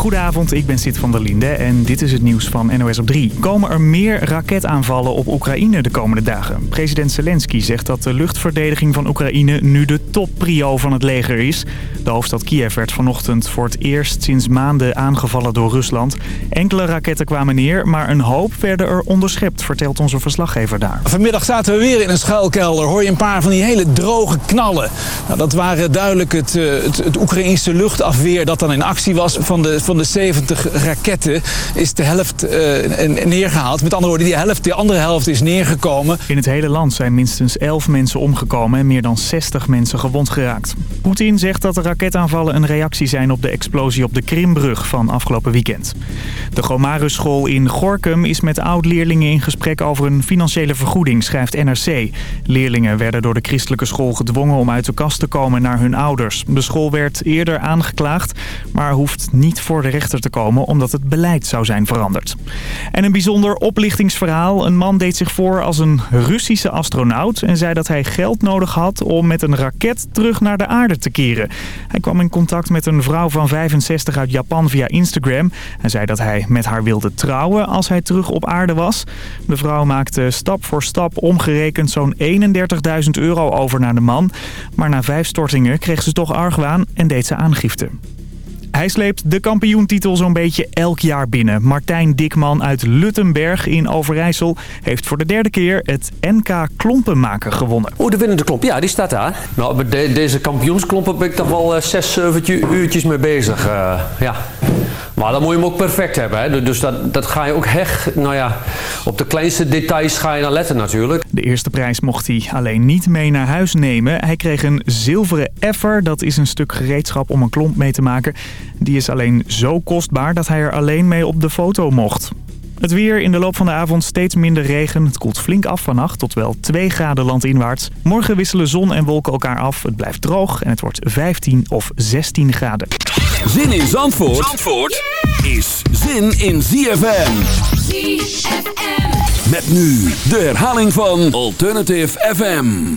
Goedenavond, ik ben Sid van der Linde en dit is het nieuws van NOS op 3. Komen er meer raketaanvallen op Oekraïne de komende dagen? President Zelensky zegt dat de luchtverdediging van Oekraïne nu de topprio van het leger is. De hoofdstad Kiev werd vanochtend voor het eerst sinds maanden aangevallen door Rusland. Enkele raketten kwamen neer, maar een hoop werden er onderschept, vertelt onze verslaggever daar. Vanmiddag zaten we weer in een schuilkelder. Hoor je een paar van die hele droge knallen. Nou, dat waren duidelijk het, eh, het, het Oekraïnse luchtafweer dat dan in actie was van de van de 70 raketten is de helft uh, neergehaald. Met andere woorden, die, helft, die andere helft is neergekomen. In het hele land zijn minstens 11 mensen omgekomen en meer dan 60 mensen gewond geraakt. Poetin zegt dat de raketaanvallen een reactie zijn op de explosie op de Krimbrug van afgelopen weekend. De Gomarus school in Gorkum is met oud-leerlingen in gesprek over een financiële vergoeding, schrijft NRC. Leerlingen werden door de christelijke school gedwongen om uit de kast te komen naar hun ouders. De school werd eerder aangeklaagd, maar hoeft niet voor de rechter te komen omdat het beleid zou zijn veranderd. En een bijzonder oplichtingsverhaal. Een man deed zich voor als een Russische astronaut en zei dat hij geld nodig had om met een raket terug naar de aarde te keren. Hij kwam in contact met een vrouw van 65 uit Japan via Instagram en zei dat hij met haar wilde trouwen als hij terug op aarde was. De vrouw maakte stap voor stap omgerekend zo'n 31.000 euro over naar de man. Maar na vijf stortingen kreeg ze toch argwaan en deed ze aangifte. Hij sleept de kampioentitel zo'n beetje elk jaar binnen. Martijn Dikman uit Luttenberg in Overijssel heeft voor de derde keer het NK Klompenmaken gewonnen. Oh, de winnende klomp. Ja, die staat daar. Nou, met deze kampioensklompen ben ik toch wel uh, zes, zeven uurtjes mee bezig. Uh, ja. Maar dan moet je hem ook perfect hebben. Hè? Dus dat, dat ga je ook hecht, nou ja, op de kleinste details ga je dan letten natuurlijk. De eerste prijs mocht hij alleen niet mee naar huis nemen. Hij kreeg een zilveren effer. Dat is een stuk gereedschap om een klomp mee te maken. Die is alleen zo kostbaar dat hij er alleen mee op de foto mocht. Het weer in de loop van de avond steeds minder regen. Het koelt flink af vannacht tot wel 2 graden landinwaarts. Morgen wisselen zon en wolken elkaar af. Het blijft droog en het wordt 15 of 16 graden. Zin in Zandvoort, Zandvoort is zin in ZFM. ZFM. Met nu de herhaling van Alternative FM.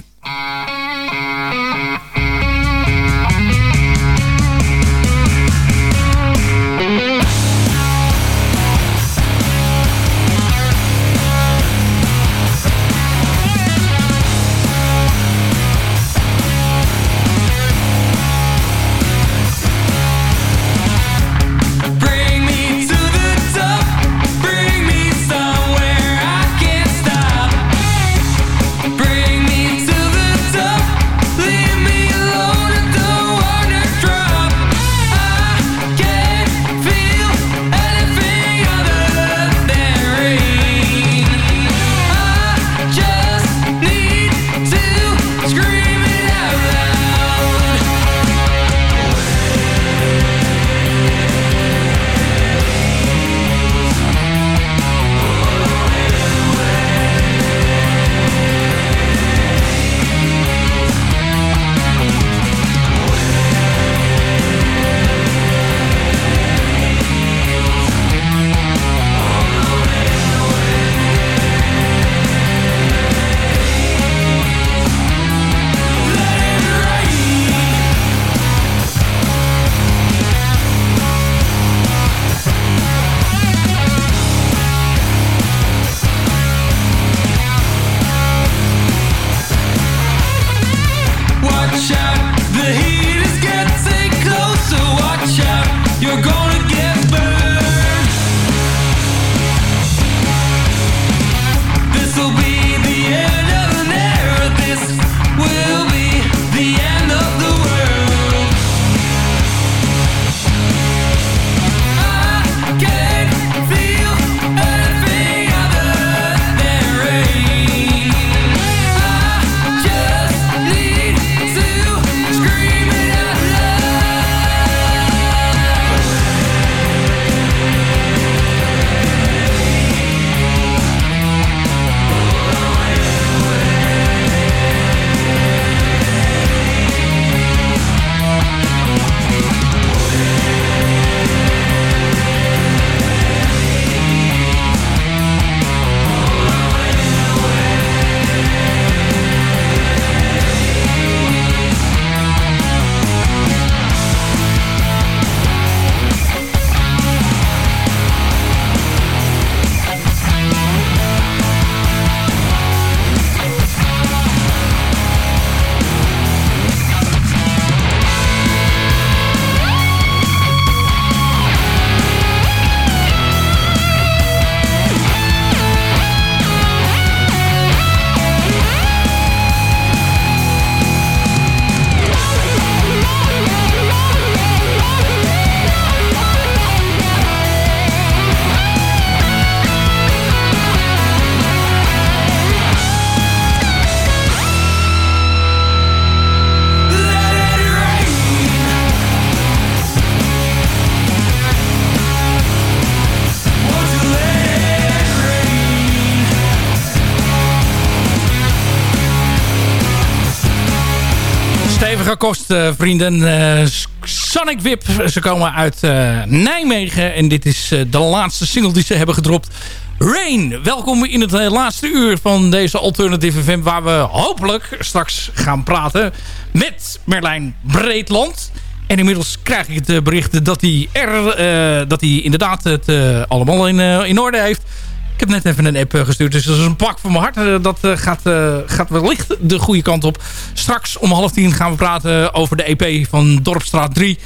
Stevige kost, vrienden. Sonic Whip, ze komen uit Nijmegen. En dit is de laatste single die ze hebben gedropt. Rain, welkom in het laatste uur van deze Alternative FM... waar we hopelijk straks gaan praten met Merlijn Breedland... En inmiddels krijg ik het bericht dat hij er, dat hij inderdaad het allemaal in, in orde heeft. Ik heb net even een app eh, gestuurd, dus dat is een pak van mijn hart. Eh, dat eh, gaat, gaat wellicht de goede kant op. Straks om half tien gaan we praten over de EP van Dorpstraat 3.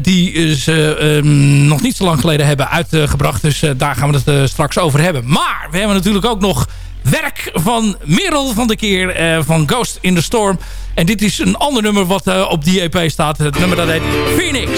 die ze ehm, nog niet zo lang geleden hebben uitgebracht. Dus daar gaan we het straks over hebben. Maar we hebben natuurlijk ook nog werk van Merel van de Keer van Ghost in the Storm. En dit is een ander nummer wat op die EP staat. Het nummer dat heet Phoenix.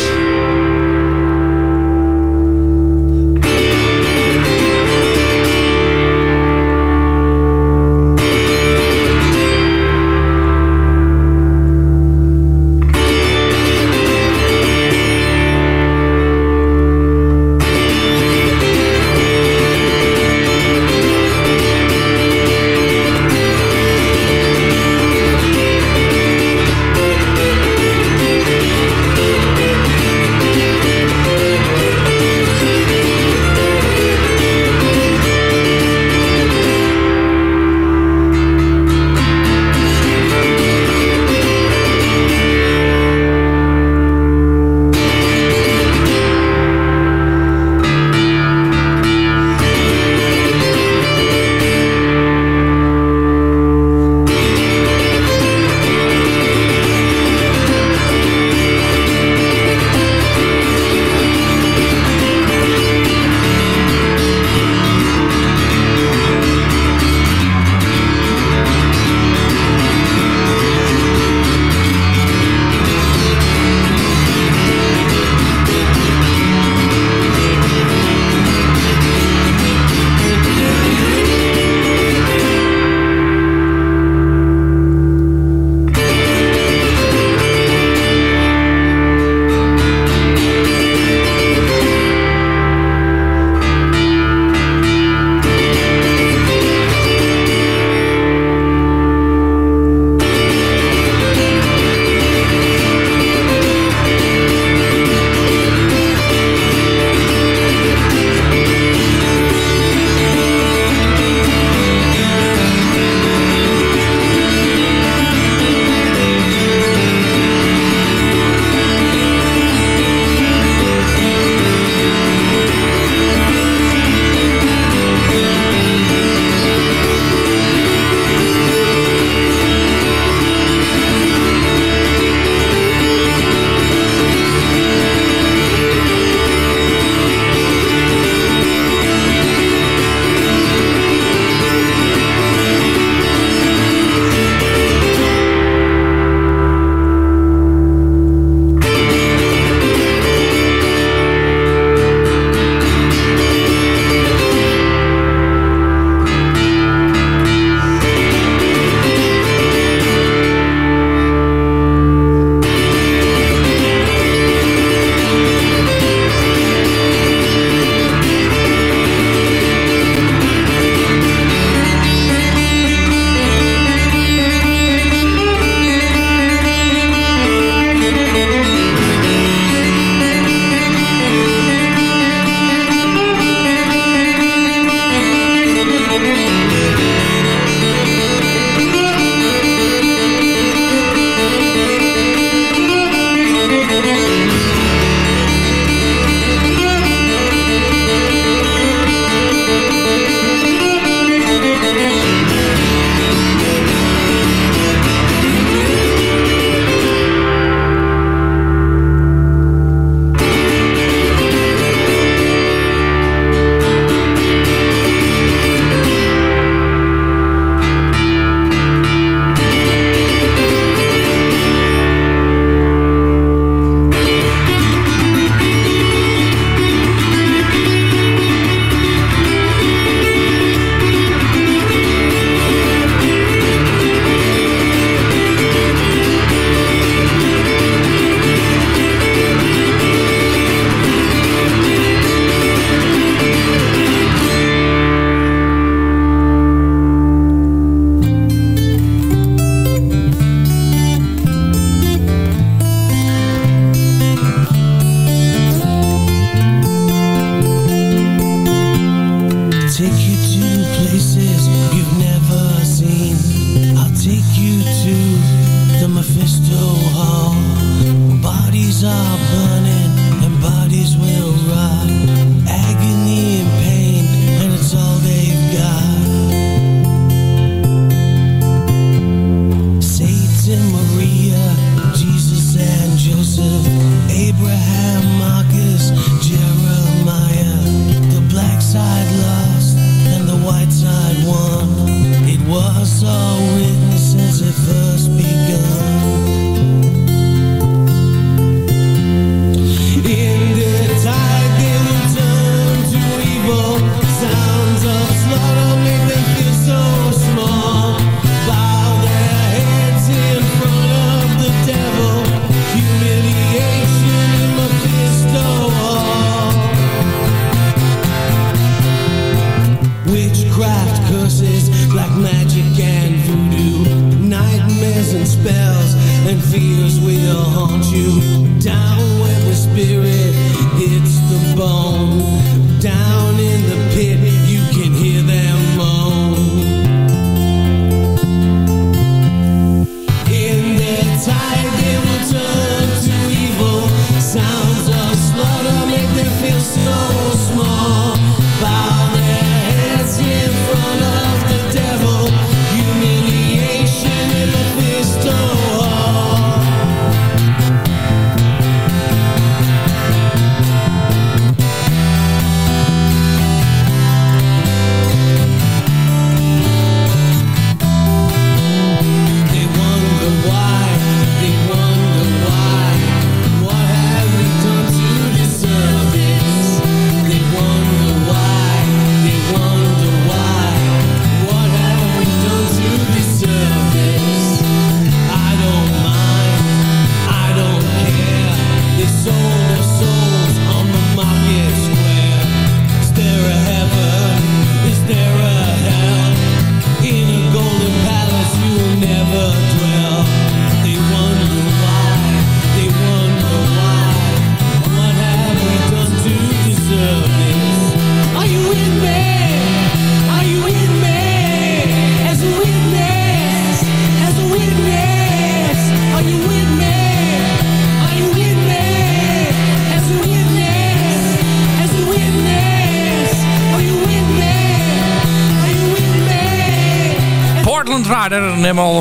We'll rot.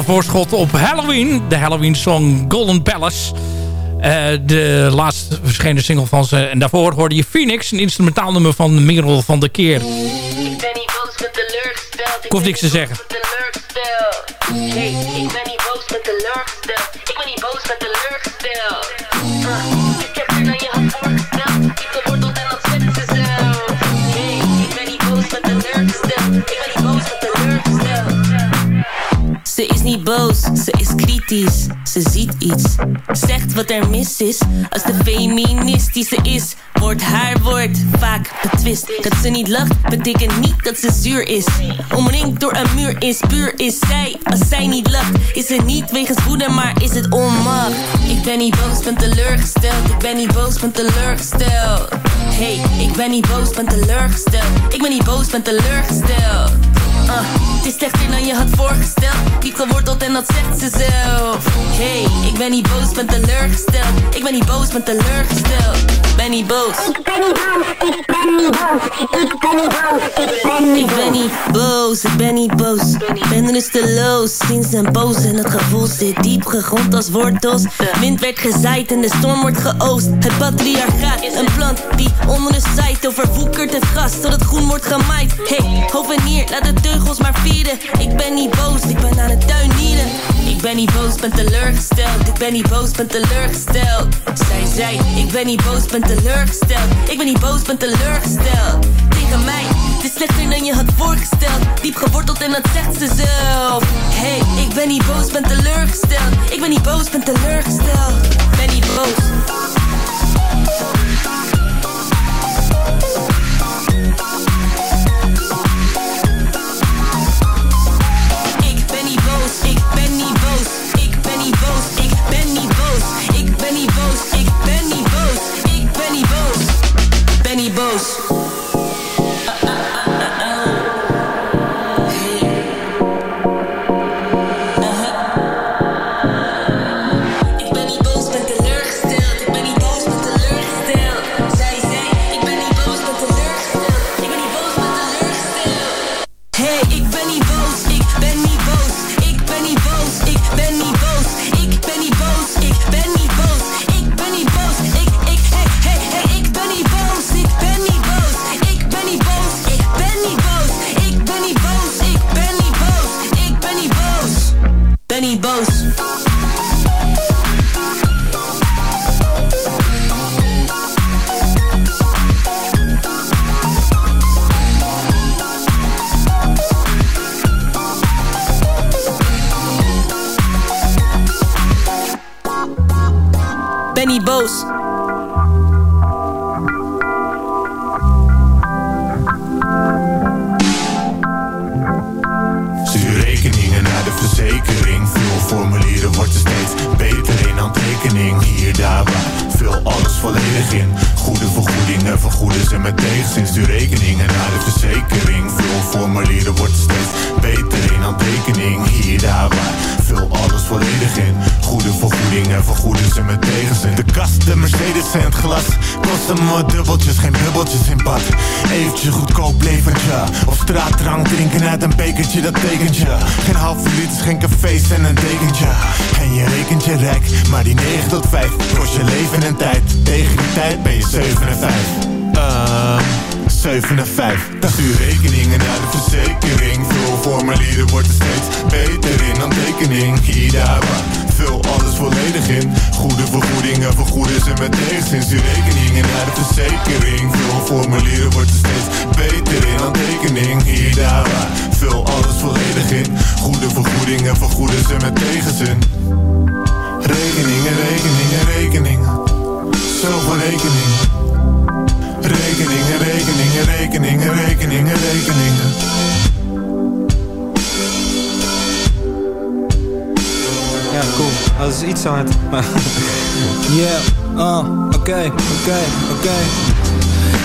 Voorschot op Halloween. De Halloween-song Golden Palace. Uh, de laatst verschenen single van ze. En daarvoor hoorde je Phoenix, een instrumentaal nummer van Merel van der Keer. Ik ben niet boos met teleurgesteld. Ik hoef niks te zeggen. Ze ziet iets, zegt wat er mis is. Als de feministische is, wordt haar woord vaak betwist. Dat ze niet lacht, betekent niet dat ze zuur is. Omringd door een muur is puur is zij. Als zij niet lacht, is het niet wegens woede, maar is het onmacht. Ik ben niet boos, ben teleurgesteld. Ik ben niet boos, ben teleurgesteld. Hey, ik ben niet boos, ben teleurgesteld. Ik ben niet boos, ben teleurgesteld. Uh, het is slechter dan je had voorgesteld. Diep geworteld en dat zegt ze zelf. Hey, ik ben niet boos, ben teleurgesteld. Ik ben niet boos, ben teleurgesteld. Ben niet boos. Ik ben niet boos, ik ben niet boos. Ik ben niet boos, ik ben niet boos. Ik ben niet boos, ik ben niet boos. Ik ben rusteloos, sinds en boos. En het gevoel zit diep gegrond als wortels. Wind werd gezaaid en de storm wordt geoost. Het patriarchaat, een plant die onder de zijt overwoekert het gras. Tot het groen wordt gemaaid. Hey, hovenier, laat de teugels maar vieren. Ik ben niet boos, ik ben aan het tuinieren. Ik ben niet boos, ben teleurgesteld. Ik ben niet boos, ben teleurgesteld. Zij zei, ik ben niet boos, ben teleurgesteld. Ik ben niet boos, ben teleurgesteld. Tegen mij, het is slechter dan je had voorgesteld. Diep geworteld en dat zegt ze zelf. Hey, ik ben niet boos, ben teleurgesteld. Ik ben niet boos, ben teleurgesteld. Ben niet boos. niet boos. Rekeningen naar de verzekering. Veel formulieren wordt er steeds beter in handtekening. Hier, daar, waar. Vul alles volledig in Goede vergoedingen. Vergoeden en met tegenzins Sinds rekeningen naar de verzekering. Veel formulieren wordt steeds beter in handtekening. Hier, daar, waar, vul alles volledig in. Goede vergoedingen vergoeden ze met tegenzin. De kast, de Mercedes en het glas Kosten maar dubbeltjes, geen bubbeltjes in pad Eventjes goedkoop levendje. Of straat drank drinken uit een bekertje, dat tekent je. Geen halve liter geen cafés en een dekentje. En je rekent je rek maar die 9 tot 5 Kost je leven en tijd. Tegen die tijd ben 7 en 5. Uh, 7 en 5. Dan rekeningen naar de verzekering. Vul formulieren, wordt er steeds beter in. atekening, hier daar Vul alles volledig in. Goede vergoedingen, vergoeden ze met tegenzins. Uw rekeningen naar de verzekering. Vul formulieren, wordt er steeds beter in. Handtekening, Hidaba. Vul alles volledig in. Goede vergoedingen, vergoeden ze met tegenzin. Rekeningen, rekeningen, rekeningen Yeah, uh, oké, oké, oké.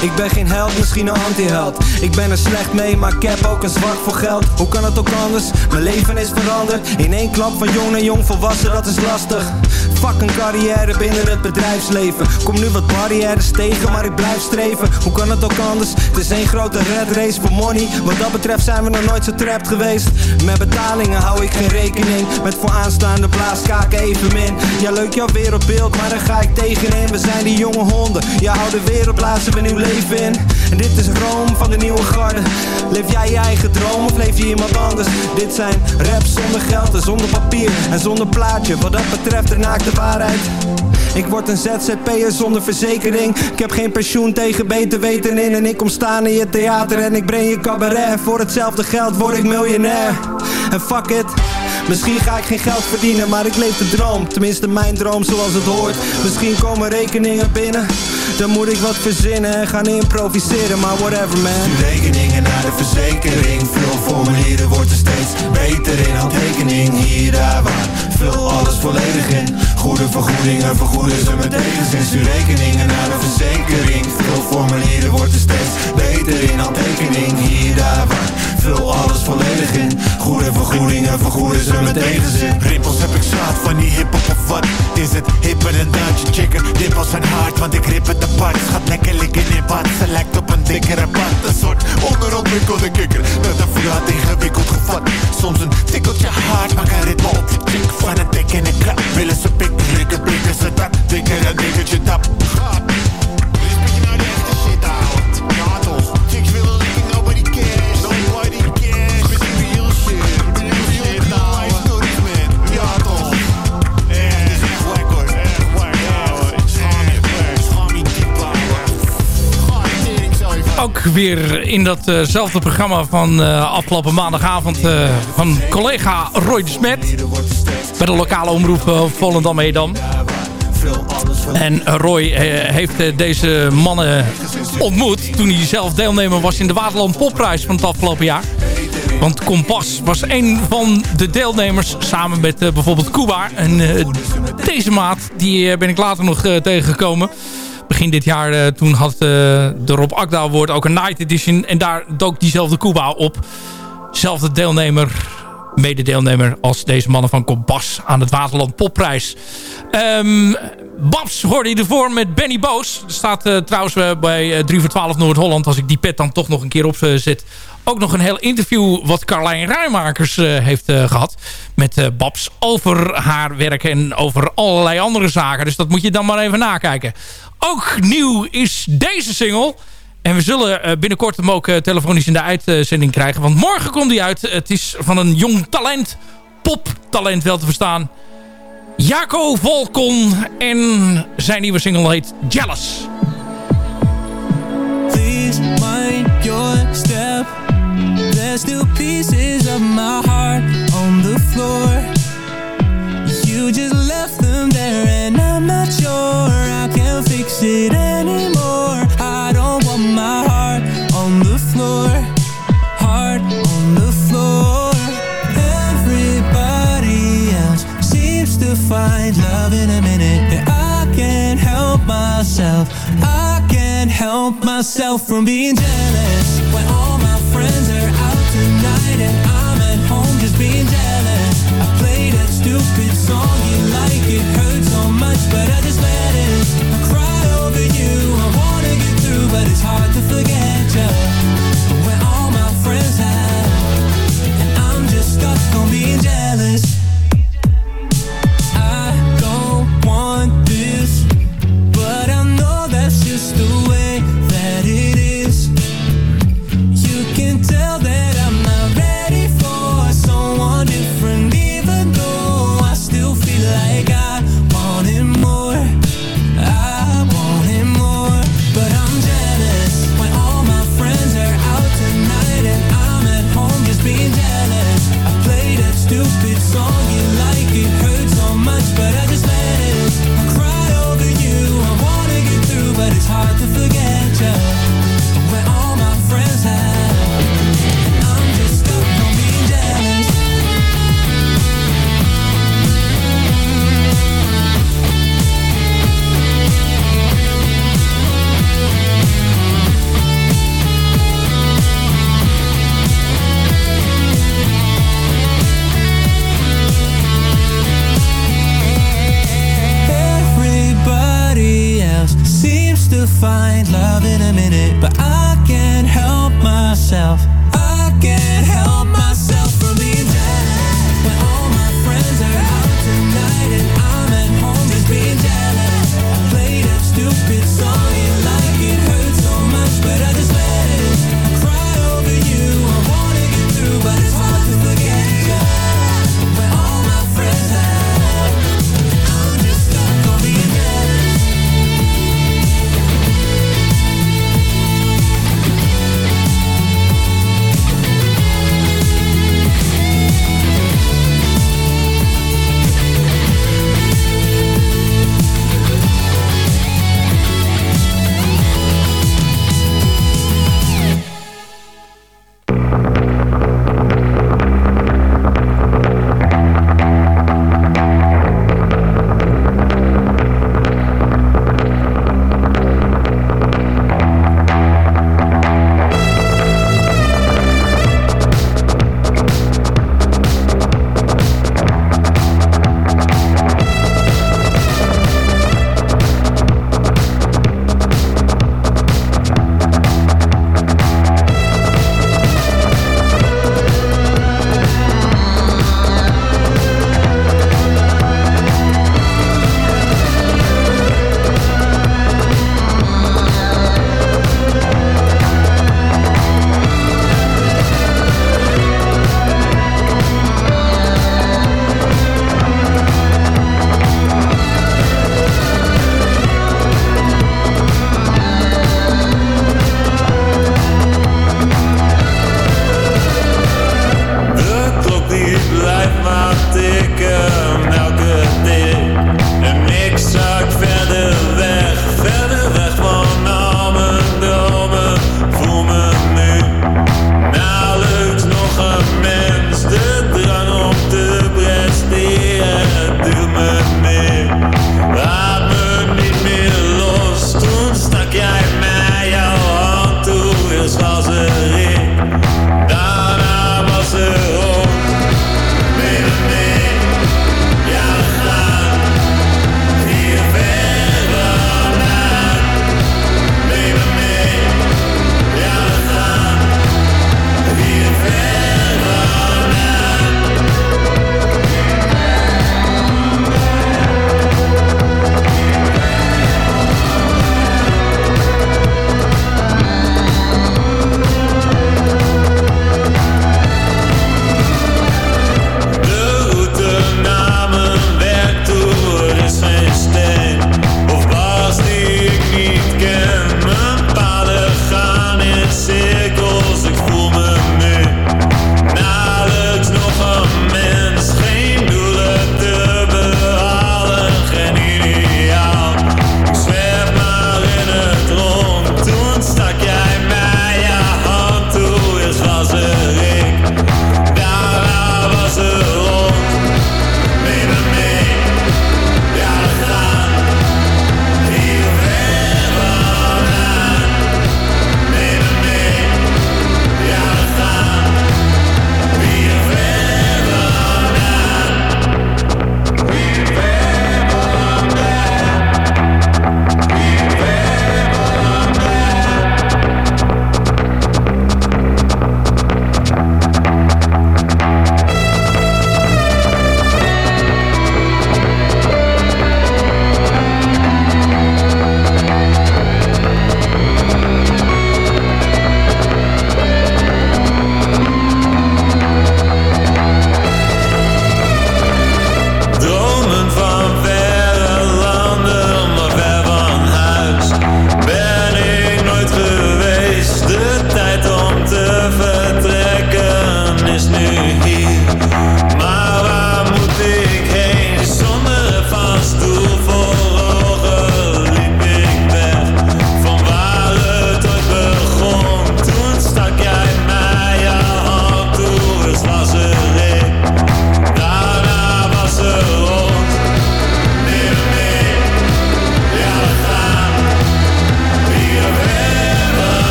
Ik ben geen held, misschien een anti-held. Ik ben er slecht mee, maar ik heb ook een zwak voor geld. Hoe kan het ook anders? Mijn leven is veranderd. In één klap van jong naar jong volwassen, dat is lastig Fuck een carrière binnen het bedrijfsleven. Kom nu wat barrières tegen, maar ik blijf streven. Hoe kan het ook anders? Het is één grote red race voor money. Wat dat betreft zijn we nog nooit zo trapped geweest. Met betalingen hou ik geen rekening. Met vooraanstaande blaaskaken evenmin Ja leuk jouw wereldbeeld, maar daar ga ik tegenin. We zijn die jonge honden, je oude wereld blazen we nieuw leven in. En dit is Rome van de nieuwe garde. Leef jij je eigen droom of leef je iemand anders? Dit zijn raps zonder geld en zonder papier. En zonder plaatje, wat dat betreft de naakte ik word een ZZP'er zonder verzekering. Ik heb geen pensioen tegen beter weten in. En ik kom staan in je theater en ik breng je cabaret. Voor hetzelfde geld word ik miljonair. En fuck it Misschien ga ik geen geld verdienen, maar ik leef de droom. Tenminste mijn droom zoals het hoort. Misschien komen rekeningen binnen. Dan moet ik wat verzinnen en gaan improviseren Maar whatever man. Rekeningen naar de verzekering. Vul formulieren wordt er steeds beter in. Handtekening hier, daar, waar. Vul alles volledig in. Goede vergoedingen vergoeden ze met tegenzin Stuur rekeningen naar de verzekering. Vul formulieren wordt er steeds beter in. Handtekening hier, daar, waar Vul alles volledig in. Goede vergoedingen vergoeden ze met tegenzin. Rippels heb ik zat van die hiphop of wat Is het? Hipper dan Duitse chicken Rippels zijn hard want ik rip het apart. Schat lekker liggen in bad. Ze lijkt op een dikkere pad Een soort onderontwikkelde kikker. Met een verlaat ingewikkeld gevat. Soms een tikkeltje hard Maak een ritme op chick. Van een dik en een klap Willen ze pikken, likken, blikken ze dat. Dikker en dikkertje tap Ook weer in datzelfde programma van eh, afgelopen maandagavond eh, van collega Roy de Smet. Bij de lokale omroep uh, Volendam-Edam. En Roy eh, heeft eh, deze mannen ontmoet toen hij zelf deelnemer was in de Waterland Popprijs van het afgelopen jaar. Want Kompas was een van de deelnemers samen met eh, bijvoorbeeld Kuba. En eh, deze maat, die eh, ben ik later nog eh, tegengekomen. Begin dit jaar, eh, toen had eh, de Rob Akda Award ook een Night Edition. En daar dook diezelfde Kuba op. Zelfde deelnemer, mededeelnemer als deze mannen van Kompas aan het Waterland Popprijs. Ehm Babs hoorde je ervoor met Benny Boos. Er staat eh, trouwens bij eh, 3 voor 12 Noord-Holland, als ik die pet dan toch nog een keer opzet... ook nog een heel interview wat Carlijn Ruimakers eh, heeft eh, gehad met Babs... over haar werk en over allerlei andere zaken. Dus dat moet je dan maar even nakijken. Ook nieuw is deze single... En we zullen eh, binnenkort hem ook eh, telefonisch in de uitzending krijgen. Want morgen komt hij uit. Het is van een jong talent. Poptalent wel te verstaan. Jaco Volkon. En zijn nieuwe single heet Jealous. Please mind your step. There's still pieces of my heart on the floor. You just left them there, and I'm not sure fix it anymore. I don't want my heart on the floor. Heart on the floor. Everybody else seems to find love in a minute. And I can't help myself. I can't help myself from being jealous. When all my friends are out tonight and I'm at home just being jealous. I play that stupid song you like, it hurts so much, but I just let it.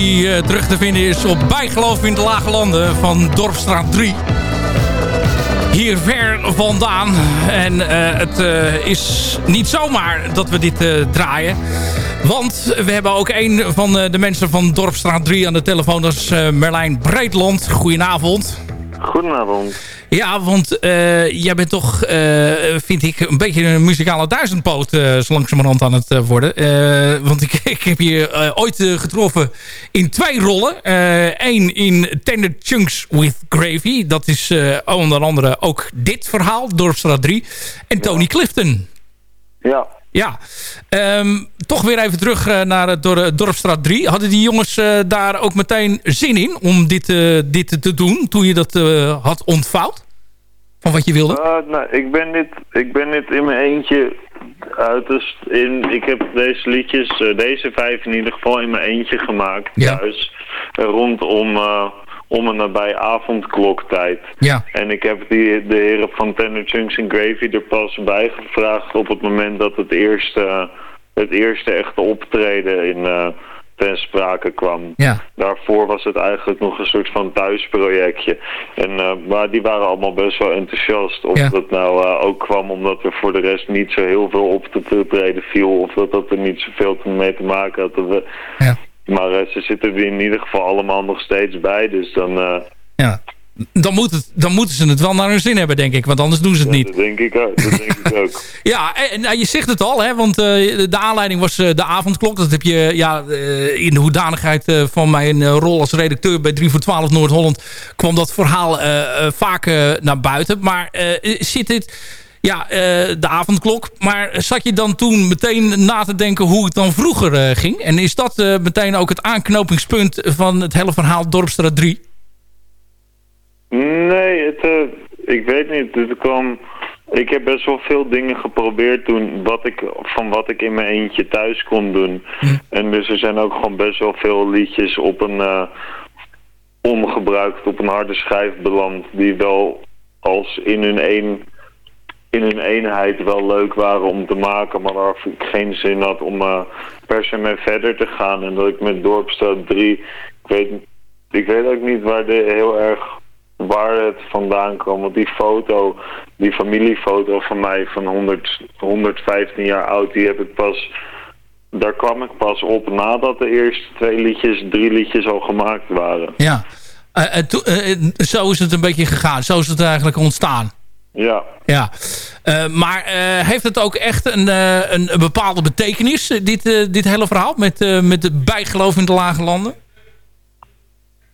Die uh, terug te vinden is op Bijgeloof in de Lage Landen van Dorpstraat 3. Hier ver vandaan. En uh, het uh, is niet zomaar dat we dit draaien. Want we hebben ook een van de mensen van Dorpstraat 3 aan de telefoon. Dat is Merlijn Breedland. Goedenavond. Goedenavond. Ja, want uh, jij bent toch, uh, vind ik, een beetje een muzikale duizendpoot uh, zo langzamerhand aan het worden. want ik, ik heb je ooit getroffen in twee rollen. Eén in Tender Chunks with Gravy. Dat is onder andere ook dit verhaal, Dorpstraat 3. En Tony ja. Clifton. Ja. Ja, um, toch weer even terug uh, naar het Dorpstraat 3. Hadden die jongens uh, daar ook meteen zin in om dit, uh, dit te doen toen je dat had ontvouwd? Van wat je wilde? nou, ik ben dit, ik ben dit in mijn eentje uit. Dus in, ik heb deze liedjes, deze vijf in ieder geval in mijn eentje gemaakt ja. thuis. rondom om en nabij avondkloktijd. Ja. En ik heb die, de heren van Tender Chunks and Gravy er pas bij gevraagd op het moment dat het eerste, het eerste echte optreden in, uh, ten sprake kwam. Ja. Daarvoor was het eigenlijk nog een soort van thuisprojectje. En, uh, maar die waren allemaal best wel enthousiast. Of ja. dat nou uh, ook kwam omdat er voor de rest niet zo heel veel op te treden viel. Of dat dat er niet zoveel mee te maken had. Dat we, ja. Maar uh, ze zitten er in ieder geval allemaal nog steeds bij. Dus dan... Uh, ja. Dan, moet het, dan moeten ze het wel naar hun zin hebben, denk ik. Want anders doen ze het ja, niet. Dat denk ik ook. Dat denk ik ook. ja, en, nou, je zegt het al, hè, want uh, de aanleiding was uh, de avondklok. Dat heb je ja, uh, in de hoedanigheid van mijn rol als redacteur bij 3 voor 12 Noord-Holland... kwam dat verhaal vaak naar buiten. Maar zit dit ja, uh, de avondklok. Maar zat je dan toen meteen na te denken hoe het dan vroeger uh, ging? En is dat uh, meteen ook het aanknopingspunt van het hele verhaal Dorpstraat 3? Nee, het, ik weet niet. Het kwam... Ik heb best wel veel dingen geprobeerd toen wat ik, van wat ik in mijn eentje thuis kon doen. Hm. En dus er zijn ook gewoon best wel veel liedjes op een ongebruikt, op een harde schijf beland. Die wel als in hun één in hun eenheid wel leuk waren om te maken, maar waar ik geen zin had om uh, per se mee verder te gaan. En dat ik met Dorpstad 3, ik weet, ik weet ook niet waar de heel erg waar het vandaan kwam. Want die foto, die familiefoto van mij van 100, 115 jaar oud, die heb ik pas, daar kwam ik pas op nadat de eerste twee liedjes, drie liedjes al gemaakt waren. Ja, uh, zo is het een beetje gegaan. Zo is het eigenlijk ontstaan. Ja. Ja, uh, maar uh, heeft het ook echt een, uh, een, een, bepaalde betekenis, dit, dit hele verhaal, met, met de bijgeloof in de lage landen?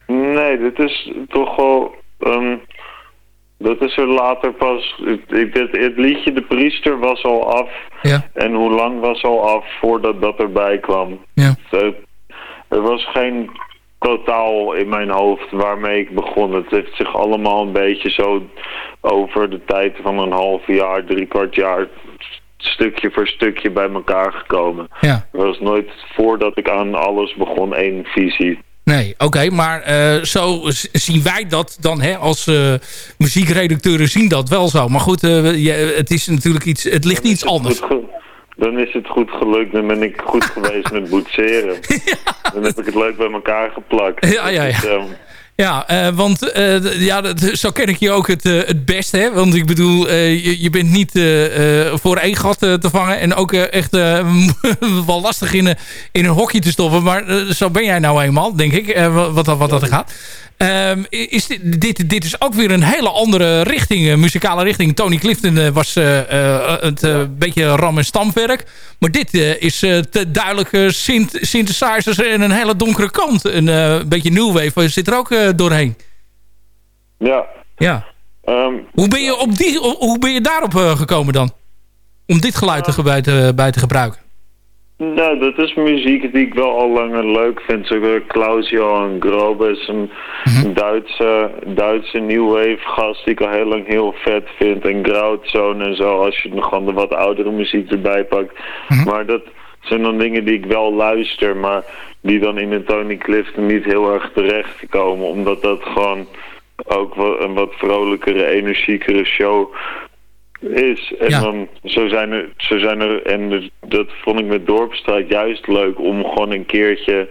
Nee, dit is toch wel... Um, dat is er later pas... Het, het, het, liedje De Priester was al af. Ja. En hoe lang was al af voordat dat erbij kwam. Ja. Dus, er was geen totaal in mijn hoofd waarmee ik begon. Het heeft zich allemaal een beetje zo over de tijd van een half jaar, drie kwart jaar stukje voor stukje bij elkaar gekomen. Ja. Er was nooit voordat ik aan alles begon één visie. Nee, oké, okay, maar uh, zo zien wij dat dan hè, als uh, muziekredacteuren zien dat wel zo. Maar goed, uh, je, het is natuurlijk iets, het ligt iets anders. Dan is het goed gelukt. Dan ben ik goed geweest met boetseren. ja. Dan heb ik het leuk bij elkaar geplakt. Ja, ja, ja. Dus, um, ja, uh, want uh, ja, dat, zo ken ik je ook het, uh, het best. Hè? Want ik bedoel, je, je, bent niet voor één gat te vangen. En ook echt wel lastig in, in een hokje te stoppen. Maar zo ben jij nou eenmaal, denk ik. wat, wat, wat dat gaat. Um, is dit, dit, dit, is ook weer een hele andere richting, muzikale richting. Tony Clifton was het beetje ram- en stamwerk. Maar dit is te duidelijk synth synthesizers en een hele donkere kant. Een beetje new wave zit er ook doorheen. Ja. ja. Um, hoe, ben je op die, hoe ben je daarop gekomen dan? Om dit geluid bij te, bij te gebruiken? Nou, dat is muziek die ik wel al langer leuk vind. Zo Clausio en Grobes, een mm -hmm. Duitse, Duitse new wave gast die ik al heel lang heel vet vind. En Grautzone en zo, als je nog gewoon de wat oudere muziek erbij pakt. Mm -hmm. Maar dat zijn dan dingen die ik wel luister, maar die dan in een Tony Clifton niet heel erg terecht komen. Omdat dat gewoon ook een wat vrolijkere, energiekere show is. En dan, zo zijn er, zo zijn er, en dus dat vond ik met Dorpstraat juist leuk om gewoon een keertje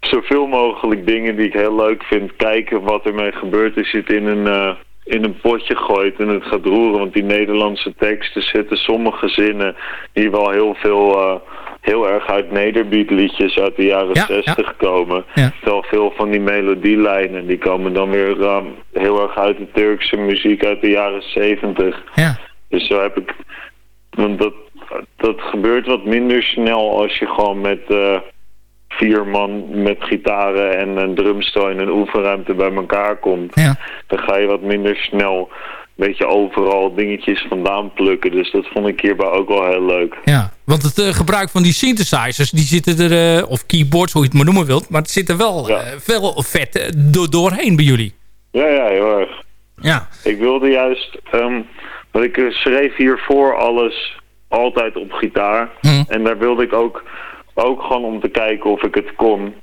zoveel mogelijk dingen die ik heel leuk vind, kijken wat ermee gebeurt is, het in een, uh, in een potje gooit en het gaat roeren. Want die Nederlandse teksten zitten sommige zinnen die wel heel veel... Uh, heel erg uit nederbeatliedjes uit de jaren ja, 60 ja. komen. Ja. Terwijl veel van die melodielijnen die komen dan weer um, heel erg uit de Turkse muziek uit de jaren 70. Ja. Dus zo heb ik... Want dat, dat gebeurt wat minder snel als je gewoon met... Uh, vier man met gitaren en een drumstel in een oefenruimte bij elkaar komt. Ja. Dan ga je wat minder snel beetje overal dingetjes vandaan plukken. Dus dat vond ik hierbij ook wel heel leuk. Ja, want het uh, gebruik van die synthesizers, die zitten er, uh, of keyboards, hoe je het maar noemen wilt, maar het zit er wel ja. uh, veel vet door, doorheen bij jullie. Ja, ja, heel erg. Ja. Ik wilde juist, um, want ik schreef hiervoor alles altijd op gitaar. Hm. En daar wilde ik ook ook gewoon om te kijken of ik het kon.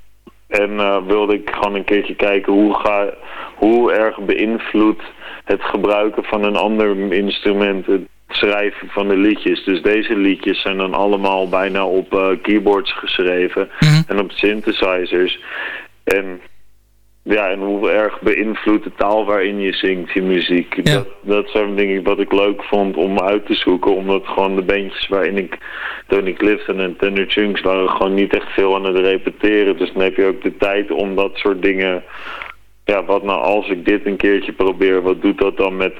En uh, wilde ik gewoon een keertje kijken hoe, ga, hoe erg beïnvloedt het gebruiken van een ander instrument het schrijven van de liedjes. Dus deze liedjes zijn dan allemaal bijna op uh, keyboards geschreven mm. en op synthesizers. En ja, en hoe erg beïnvloedt de taal waarin je zingt, je muziek. Ja. Dat, dat zijn dingen wat ik leuk vond om uit te zoeken. Omdat gewoon de bandjes waarin ik, Tony Clifton en Tender Chunks waren gewoon niet echt veel aan het repeteren. Dus dan heb je ook de tijd om dat soort dingen... Ja, wat nou als ik dit een keertje probeer, wat doet dat dan met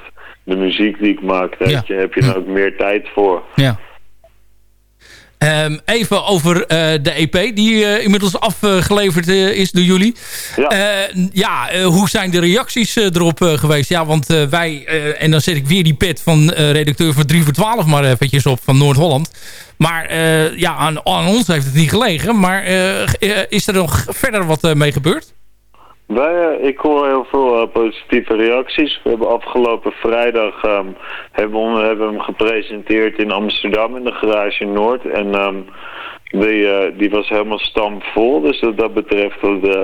de muziek die ik maak? Daar Ja. heb je, heb je dan ook meer tijd voor. Ja. Um, even over uh, de EP die uh, inmiddels afgeleverd uh, is door jullie. Ja, ja hoe zijn de reacties erop geweest? Ja, want wij, en dan zet ik weer die pet van redacteur van 3 voor 12 maar eventjes op van Noord-Holland. Maar ja, aan, aan, ons heeft het niet gelegen. Maar is er nog verder wat mee gebeurd? Wij, ik hoor heel veel uh, positieve reacties. We hebben afgelopen vrijdag um, hebben, we, hebben hem gepresenteerd in Amsterdam in de Garage Noord. En um, die, uh, die was helemaal stampvol. Dus wat dat betreft had, uh,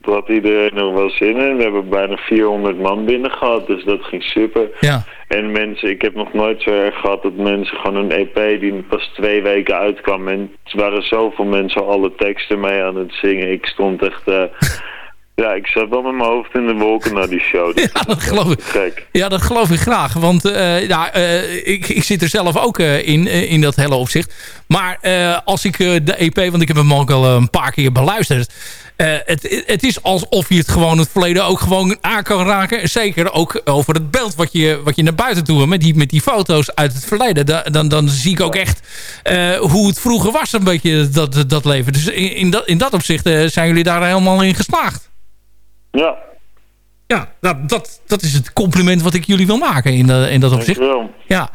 had iedereen er wel zin in. We hebben bijna 400 man binnen gehad. Dus dat ging super. Ja. En mensen, ik heb nog nooit zo erg gehad dat mensen gewoon een EP die pas twee weken uitkwam. En er waren zoveel mensen alle teksten mee aan het zingen. Ik stond echt... Ja, ik zat wel met mijn hoofd in de wolken naar die show. Dus ja, dat geloof ik. Gek. Ja, dat geloof ik graag. Want uh, ja, uh, ik, ik zit er zelf ook uh, in, in dat hele opzicht. Maar als ik de EP, want ik heb hem ook al een paar keer beluisterd. het, het is alsof je het gewoon het verleden ook gewoon aan kan raken. Zeker ook over het beeld wat je, wat je naar buiten toe met die, met die foto's uit het verleden. Da, dan, dan zie ik ook echt hoe het vroeger was een beetje dat, dat leven. Dus in, in, dat, in dat opzicht zijn jullie daar helemaal in geslaagd. Ja. Ja, nou, dat, dat is het compliment wat ik jullie wil maken in, uh, in dat opzicht. Ja.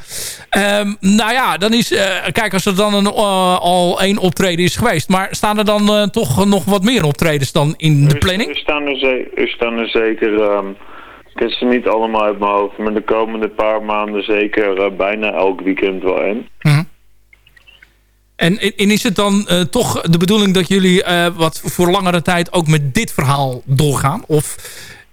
Um, nou ja, dan is... Uh, kijk, als er dan een, uh, al één optreden is geweest... maar staan er dan toch nog wat meer optredens dan in de planning? Er, er staan, er, er staan er zeker... Um, ik heb ze niet allemaal uit mijn hoofd... maar de komende paar maanden zeker bijna elk weekend wel in. -hmm. En, en, is het dan uh, toch de bedoeling dat jullie uh, wat voor langere tijd ook met dit verhaal doorgaan? Of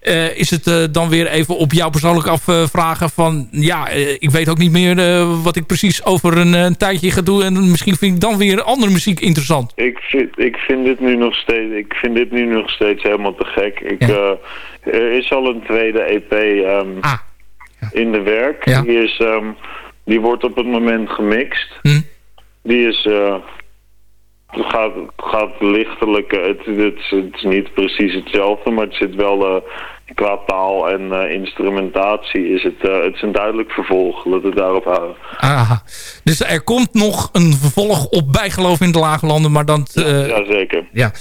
uh, is het dan weer even op jou persoonlijk afvragen van... ja, ik weet ook niet meer wat ik precies over een, een, tijdje ga doen... en misschien vind ik dan weer andere muziek interessant. Ik vind, ik vind, dit, nu nog steeds, ik vind dit nu nog steeds helemaal te gek. Ik, ja. er is al een tweede EP um, ah. ja. in de werk. Ja. Die, is, um, die wordt op het moment gemixt. Hm. Die is... Uh, het gaat, gaat lichtelijk... Het, het, het, is niet precies hetzelfde, maar het zit wel... Uh, qua taal en uh, instrumentatie is het, het is een duidelijk vervolg. Laten we daarop houden. Aha. Dus er komt nog een vervolg op bijgeloof in de Lage Landen, maar dan... Ja, ja, zeker. Ja.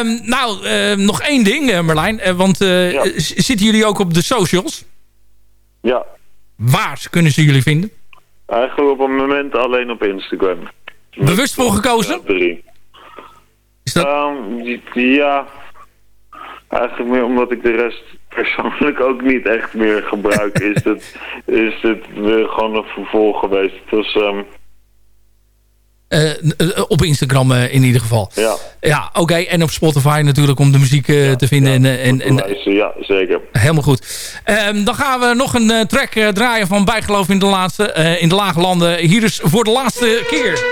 Um, nou, nog één ding, Merlijn. want ja. zitten jullie ook op de socials? Ja. Waar kunnen ze jullie vinden? Eigenlijk op het moment alleen op Instagram. Bewust voor gekozen? Is dat... Um, ja, eigenlijk meer omdat ik de rest persoonlijk ook niet echt meer gebruik. is, het, is het weer gewoon een vervolg geweest. Het was... Um... op Instagram in ieder geval. Ja. Ja, oké. En op Spotify natuurlijk om de muziek te vinden. en, en, en, ja, zeker. Helemaal goed. Ehm, dan gaan we nog een track draaien van Bijgeloof in de, laatste, in de Lage Landen. Hier is voor de laatste keer.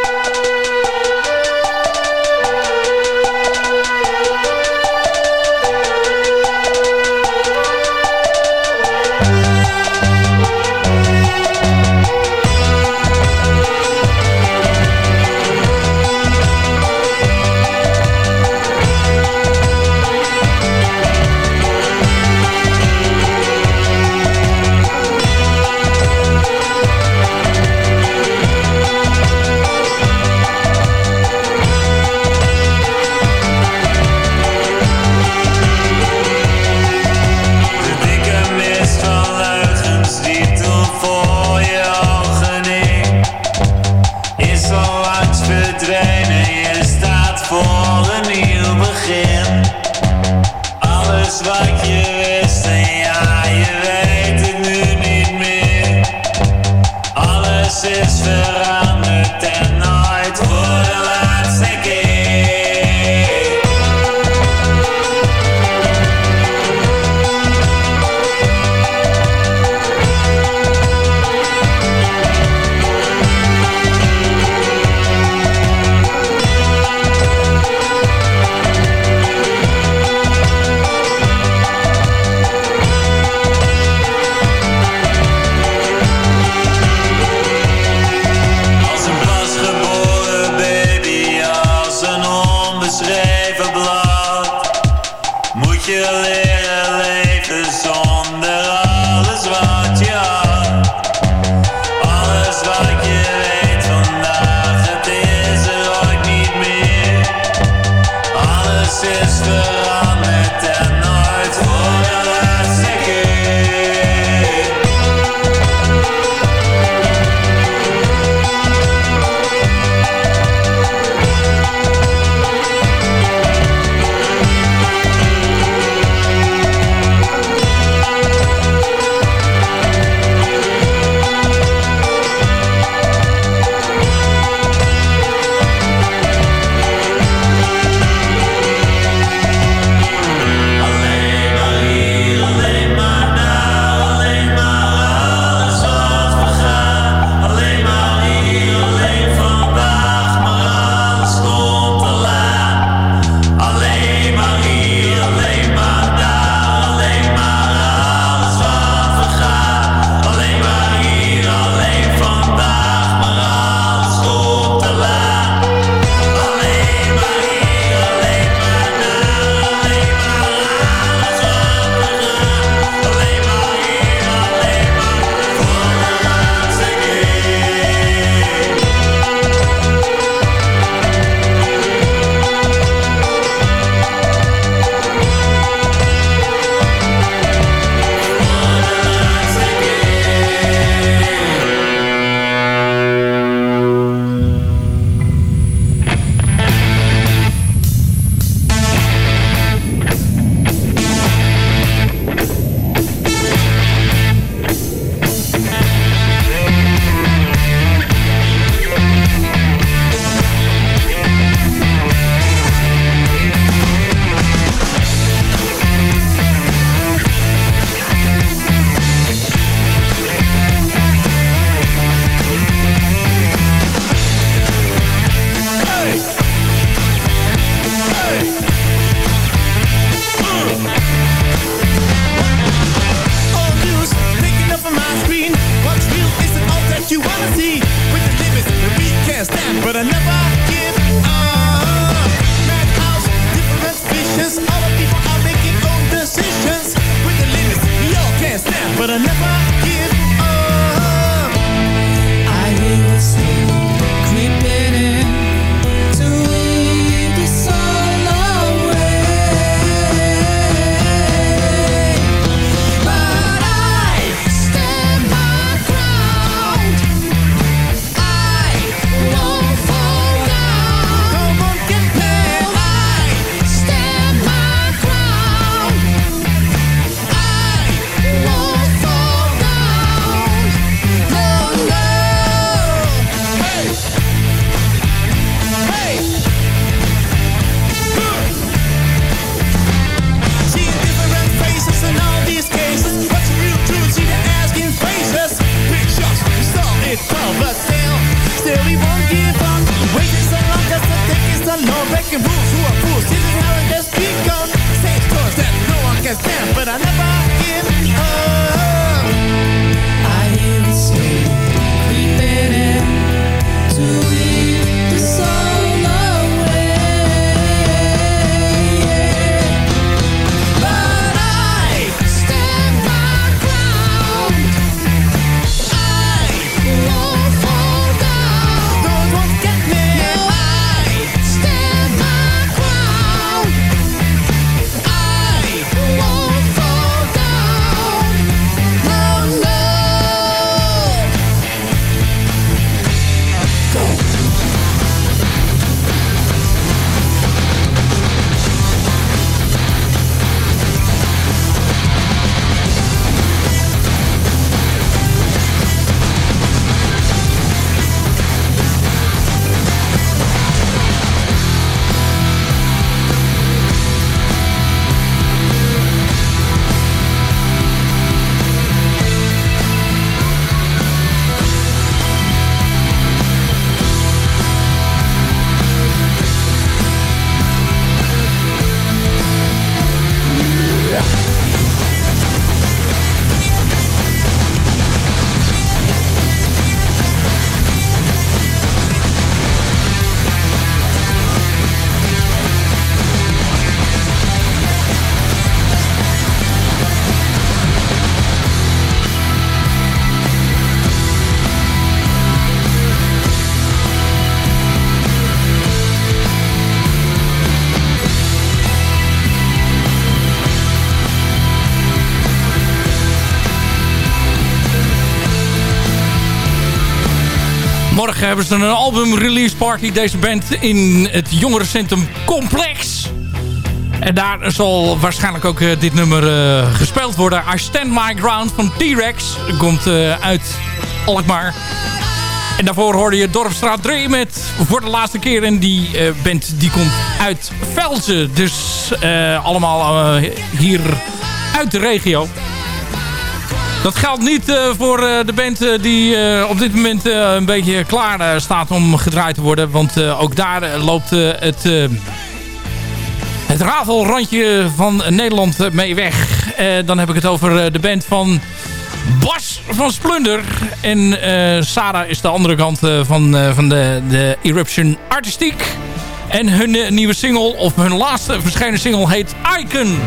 Hebben ze een album release party. Deze band in het jongerencentrum Complex. En daar zal waarschijnlijk ook dit nummer gespeeld worden. I Stand My Ground van T-Rex. Komt uit Alkmaar. En daarvoor hoorde je Dorpstraat 3 met voor de laatste keer. En die band die komt uit Velzen. Dus allemaal hier uit de regio. Dat geldt niet voor de band die op dit moment een beetje klaar staat om gedraaid te worden. Want ook daar loopt het, het rafelrandje van Nederland mee weg. dan heb ik het over de band van Bas van Splunder. En Sarah is de andere kant van, van de, de Eruption Artistiek. En hun nieuwe single, of hun laatste verschenen single, heet Icon.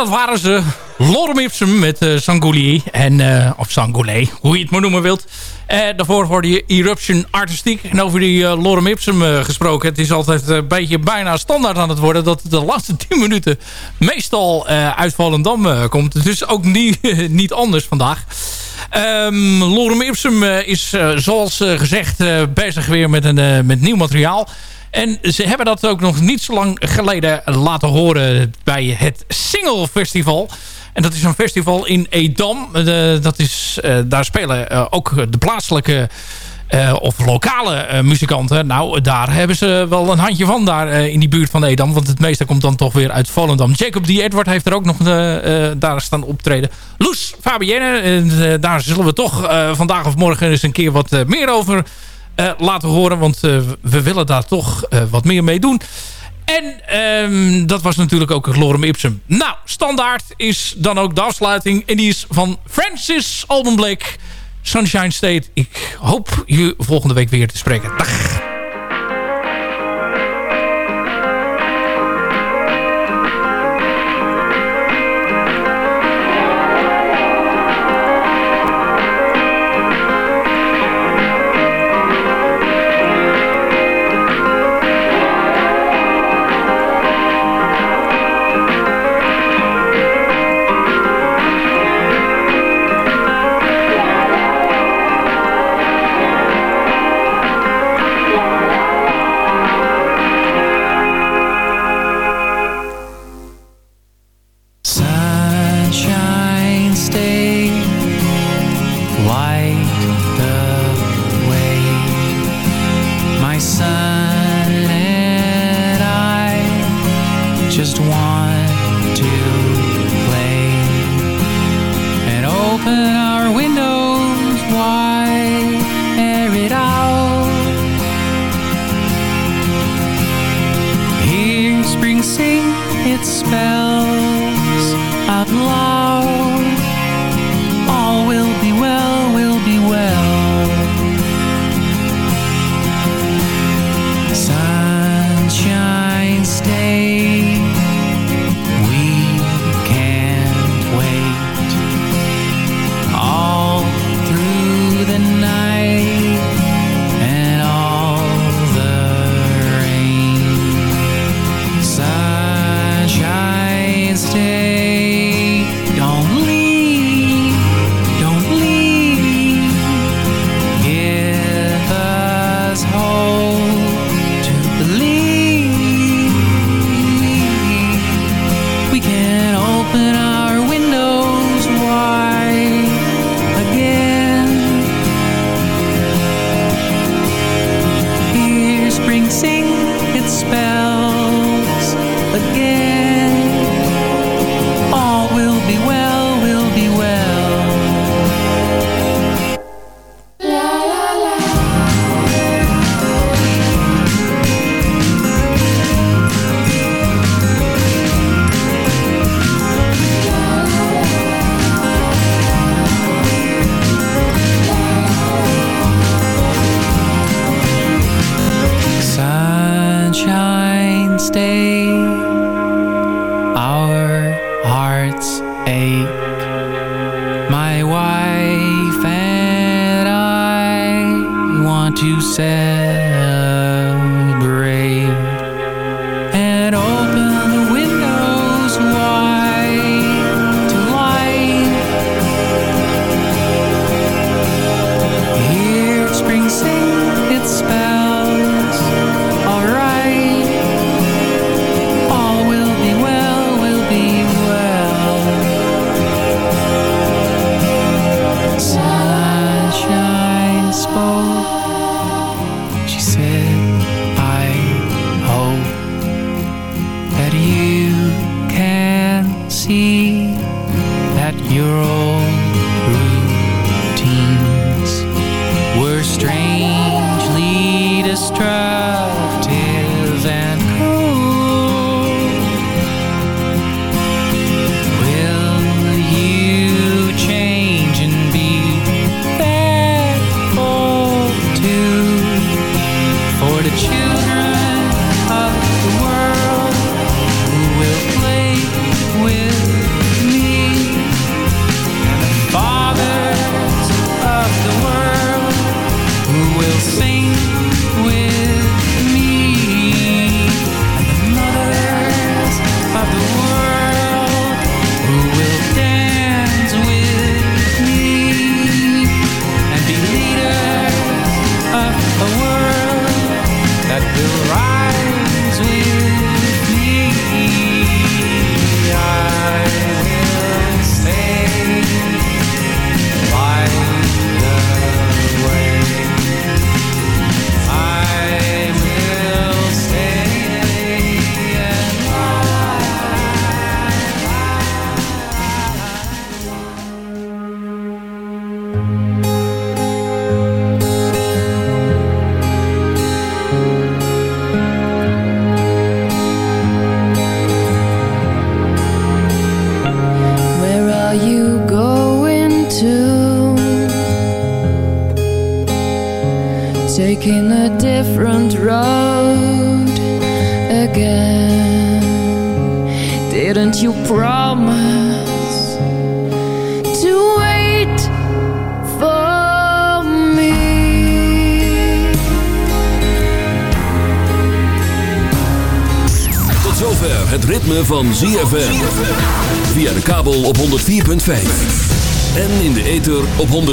Dat waren ze. Lorem Ipsum met uh. En, uh, of Sangolé, hoe je het maar noemen wilt. Uh, daarvoor hoorde je Eruption Artistiek. En over die Lorem Ipsum gesproken. Het is altijd een beetje bijna standaard aan het worden... dat de laatste 10 minuten meestal uit Volendam komt. Dus ook niet, niet anders vandaag. Um, Lorem Ipsum is, zoals gezegd, bezig weer met, een, met nieuw materiaal... En ze hebben dat ook nog niet zo lang geleden laten horen bij het Single Festival. En dat is een festival in Edam. dat is, uh, daar spelen uh, ook de plaatselijke of lokale muzikanten. Nou, daar hebben ze wel een handje van daar in die buurt van Edam. Want het meeste komt dan toch weer uit Volendam. Jacob D. Edward heeft er ook nog daar staan optreden. Loes Fabienne, daar zullen we toch vandaag of morgen eens een keer wat meer over laten horen. Want we willen daar toch wat meer mee doen. En um, dat was natuurlijk ook Lorem Ipsum. Nou, standaard is dan ook de afsluiting. En die is van Francis Alban Blake, Sunshine State. Ik hoop je volgende week weer te spreken. Dag.